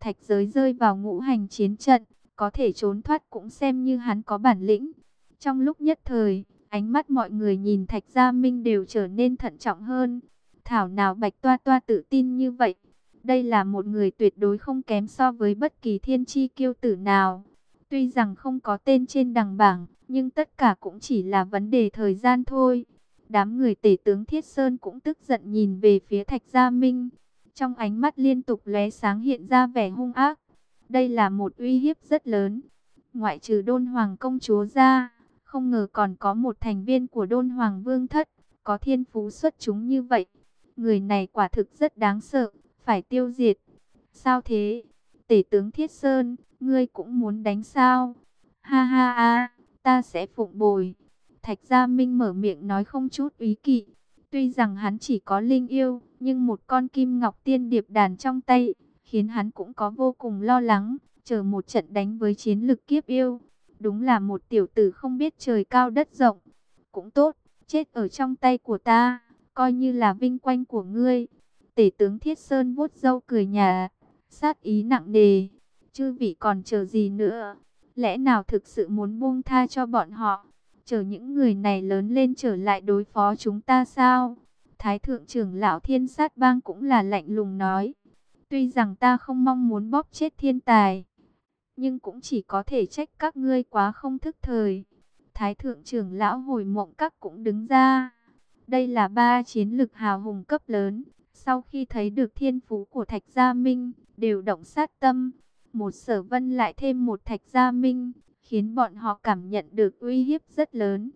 Thạch giới rơi vào ngũ hành chiến trận, có thể trốn thoát cũng xem như hắn có bản lĩnh. Trong lúc nhất thời, ánh mắt mọi người nhìn Thạch Gia Minh đều trở nên thận trọng hơn. Thảo nào Bạch Toa Toa tự tin như vậy. Đây là một người tuyệt đối không kém so với bất kỳ thiên chi kiêu tử nào. Tuy rằng không có tên trên đằng bảng, nhưng tất cả cũng chỉ là vấn đề thời gian thôi. Đám người tể tướng Thiết Sơn cũng tức giận nhìn về phía Thạch Gia Minh. Trong ánh mắt liên tục lóe sáng hiện ra vẻ hung ác. Đây là một uy hiếp rất lớn. Ngoại trừ đôn hoàng công chúa ra, không ngờ còn có một thành viên của đôn hoàng vương thất, có thiên phú xuất chúng như vậy. Người này quả thực rất đáng sợ, phải tiêu diệt. Sao thế? Tể tướng Thiết Sơn, ngươi cũng muốn đánh sao? Ha ha ha, ta sẽ phụng bồi. Thạch Gia Minh mở miệng nói không chút ý kỵ. Tuy rằng hắn chỉ có linh yêu, nhưng một con kim ngọc tiên điệp đàn trong tay, khiến hắn cũng có vô cùng lo lắng, chờ một trận đánh với chiến lực kiếp yêu. Đúng là một tiểu tử không biết trời cao đất rộng. Cũng tốt, chết ở trong tay của ta, coi như là vinh quanh của ngươi. Tể tướng Thiết Sơn vuốt râu cười nhà, sát ý nặng nề. Chư vị còn chờ gì nữa? Lẽ nào thực sự muốn buông tha cho bọn họ? Chờ những người này lớn lên trở lại đối phó chúng ta sao? Thái thượng trưởng lão thiên sát bang cũng là lạnh lùng nói. Tuy rằng ta không mong muốn bóp chết thiên tài. Nhưng cũng chỉ có thể trách các ngươi quá không thức thời. Thái thượng trưởng lão hồi mộng các cũng đứng ra. Đây là ba chiến lực hào hùng cấp lớn. Sau khi thấy được thiên phú của Thạch Gia Minh, đều động sát tâm. Một sở vân lại thêm một Thạch Gia Minh, khiến bọn họ cảm nhận được uy hiếp rất lớn.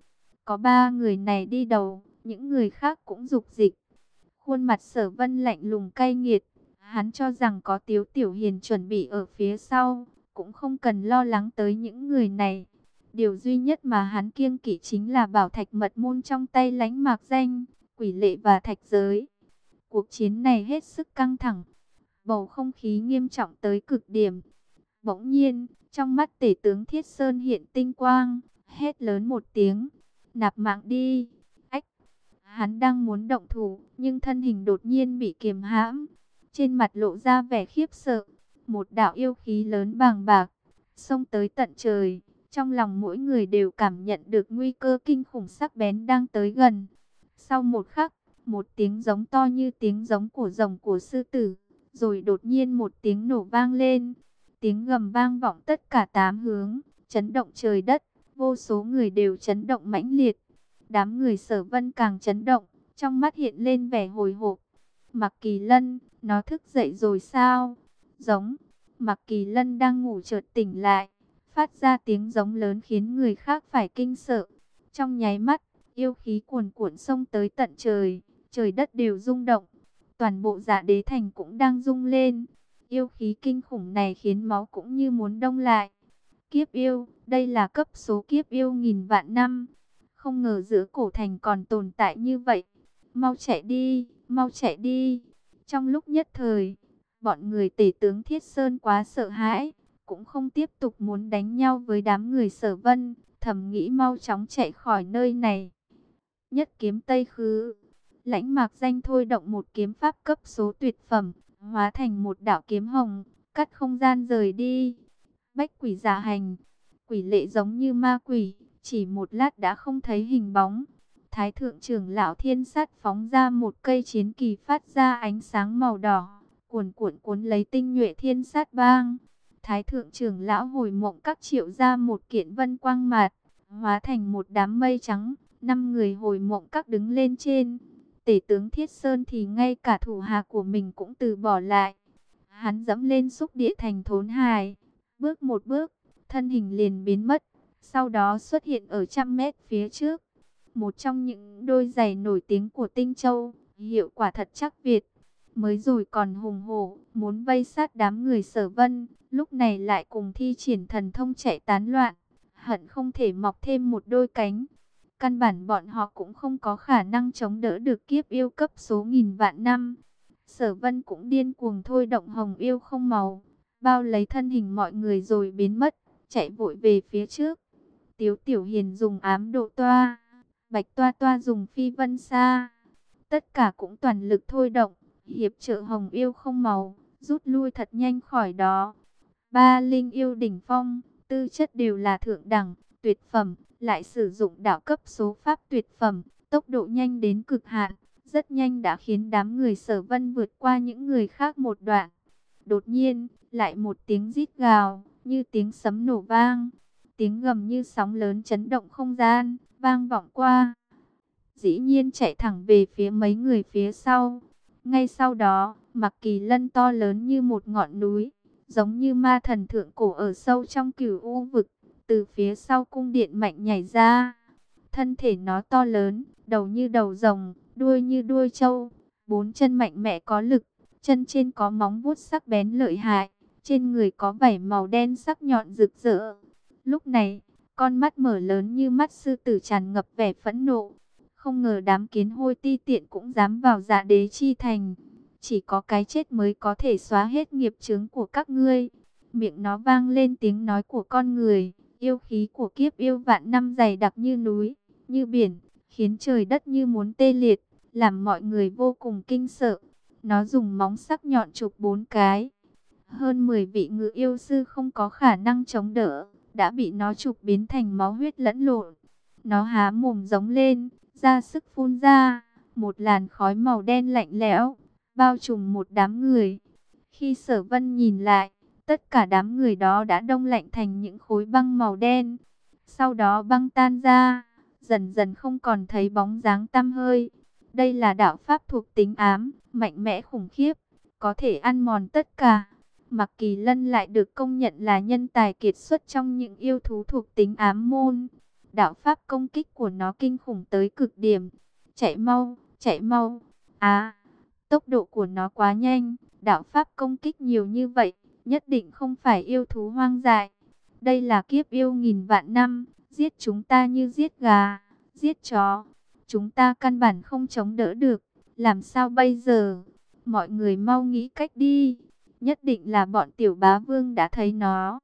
Có ba người này đi đầu, những người khác cũng dục dịch. Khuôn mặt sở vân lạnh lùng cay nghiệt, hắn cho rằng có tiếu tiểu hiền chuẩn bị ở phía sau, cũng không cần lo lắng tới những người này. Điều duy nhất mà hắn kiêng kỵ chính là bảo thạch mật môn trong tay lánh mạc danh, quỷ lệ và thạch giới. Cuộc chiến này hết sức căng thẳng, bầu không khí nghiêm trọng tới cực điểm. Bỗng nhiên, trong mắt tể tướng Thiết Sơn hiện tinh quang, hét lớn một tiếng, nạp mạng đi. Ách, hắn đang muốn động thủ, nhưng thân hình đột nhiên bị kiềm hãm. Trên mặt lộ ra vẻ khiếp sợ, một đạo yêu khí lớn bàng bạc, xông tới tận trời. Trong lòng mỗi người đều cảm nhận được nguy cơ kinh khủng sắc bén đang tới gần. Sau một khắc, một tiếng giống to như tiếng giống của rồng của sư tử, rồi đột nhiên một tiếng nổ vang lên. Tiếng gầm vang vọng tất cả tám hướng, chấn động trời đất, vô số người đều chấn động mãnh liệt. Đám người sở vân càng chấn động, trong mắt hiện lên vẻ hồi hộp. Mặc kỳ lân, nó thức dậy rồi sao? Giống, mặc kỳ lân đang ngủ chợt tỉnh lại, phát ra tiếng giống lớn khiến người khác phải kinh sợ. Trong nháy mắt, yêu khí cuồn cuộn xông tới tận trời, trời đất đều rung động. Toàn bộ dạ đế thành cũng đang rung lên. Yêu khí kinh khủng này khiến máu cũng như muốn đông lại. Kiếp yêu, đây là cấp số kiếp yêu nghìn vạn năm. Không ngờ giữa cổ thành còn tồn tại như vậy. Mau chạy đi, mau chạy đi. Trong lúc nhất thời, bọn người tể tướng Thiết Sơn quá sợ hãi cũng không tiếp tục muốn đánh nhau với đám người sở vân, thầm nghĩ mau chóng chạy khỏi nơi này. Nhất kiếm Tây Khứ, lãnh mạc danh thôi động một kiếm pháp cấp số tuyệt phẩm, hóa thành một đạo kiếm hồng, cắt không gian rời đi. Bách quỷ giả hành, quỷ lệ giống như ma quỷ, chỉ một lát đã không thấy hình bóng. Thái thượng trưởng lão thiên sát phóng ra một cây chiến kỳ phát ra ánh sáng màu đỏ, cuồn cuộn cuốn lấy tinh nhuệ thiên sát bang. Thái thượng trưởng lão hồi mộng các triệu ra một kiện vân quang mạt, hóa thành một đám mây trắng, năm người hồi mộng các đứng lên trên. Tể tướng Thiết Sơn thì ngay cả thủ hạ của mình cũng từ bỏ lại. Hắn dẫm lên xúc địa thành thốn hài, bước một bước, thân hình liền biến mất, sau đó xuất hiện ở trăm mét phía trước. Một trong những đôi giày nổi tiếng của Tinh Châu, hiệu quả thật chắc Việt mới rồi còn hùng hổ, muốn vây sát đám người sở vân, lúc này lại cùng thi triển thần thông chạy tán loạn, hận không thể mọc thêm một đôi cánh. Căn bản bọn họ cũng không có khả năng chống đỡ được kiếp yêu cấp số nghìn vạn năm. Sở vân cũng điên cuồng thôi động hồng yêu không màu, bao lấy thân hình mọi người rồi biến mất, chạy vội về phía trước. Tiếu Tiểu Hiền dùng ám độ toa, Bạch Toa Toa dùng phi vân xa. Tất cả cũng toàn lực thôi động, hiệp trợ hồng yêu không màu, rút lui thật nhanh khỏi đó. Ba linh yêu đỉnh phong, tư chất đều là thượng đẳng, tuyệt phẩm, lại sử dụng đạo cấp số pháp tuyệt phẩm, tốc độ nhanh đến cực hạn, rất nhanh đã khiến đám người sở vân vượt qua những người khác một đoạn. Đột nhiên, lại một tiếng rít gào, như tiếng sấm nổ vang, tiếng gầm như sóng lớn chấn động không gian, vang vọng qua. Dĩ nhiên chạy thẳng về phía mấy người phía sau, ngay sau đó, mặc kỳ lân to lớn như một ngọn núi, giống như ma thần thượng cổ ở sâu trong cửu u vực, từ phía sau cung điện mạnh nhảy ra. Thân thể nó to lớn, đầu như đầu rồng, đuôi như đuôi trâu, bốn chân mạnh mẽ có lực, chân trên có móng vuốt sắc bén lợi hại, trên người có vảy màu đen sắc nhọn rực rỡ. Lúc này, con mắt mở lớn như mắt sư tử tràn ngập vẻ phẫn nộ, không ngờ đám kiến hôi ti tiện cũng dám vào dạ đế chi thành. Chỉ có cái chết mới có thể xóa hết nghiệp chướng của các ngươi. Miệng nó vang lên tiếng nói của con người. Yêu khí của kiếp yêu vạn năm dày đặc như núi, như biển. Khiến trời đất như muốn tê liệt. Làm mọi người vô cùng kinh sợ. Nó dùng móng sắc nhọn chụp bốn cái. Hơn 10 vị ngự yêu sư không có khả năng chống đỡ. Đã bị nó chụp biến thành máu huyết lẫn lộn. Nó há mồm giống lên, ra sức phun ra, một làn khói màu đen lạnh lẽo, bao trùm một đám người. Khi sở vân nhìn lại, tất cả đám người đó đã đông lạnh thành những khối băng màu đen. Sau đó băng tan ra, dần dần không còn thấy bóng dáng tăm hơi. Đây là đạo pháp thuộc tính ám, mạnh mẽ khủng khiếp, có thể ăn mòn tất cả. Mặc Kỳ Lân lại được công nhận là nhân tài kiệt xuất trong những yêu thú thuộc tính ám môn. Đạo pháp công kích của nó kinh khủng tới cực điểm. Chạy mau, chạy mau. À, tốc độ của nó quá nhanh. Đạo pháp công kích nhiều như vậy, nhất định không phải yêu thú hoang dại. Đây là kiếp yêu nghìn vạn năm, giết chúng ta như giết gà, giết chó. Chúng ta căn bản không chống đỡ được, làm sao bây giờ? Mọi người mau nghĩ cách đi. Nhất định là bọn tiểu bá vương đã thấy nó.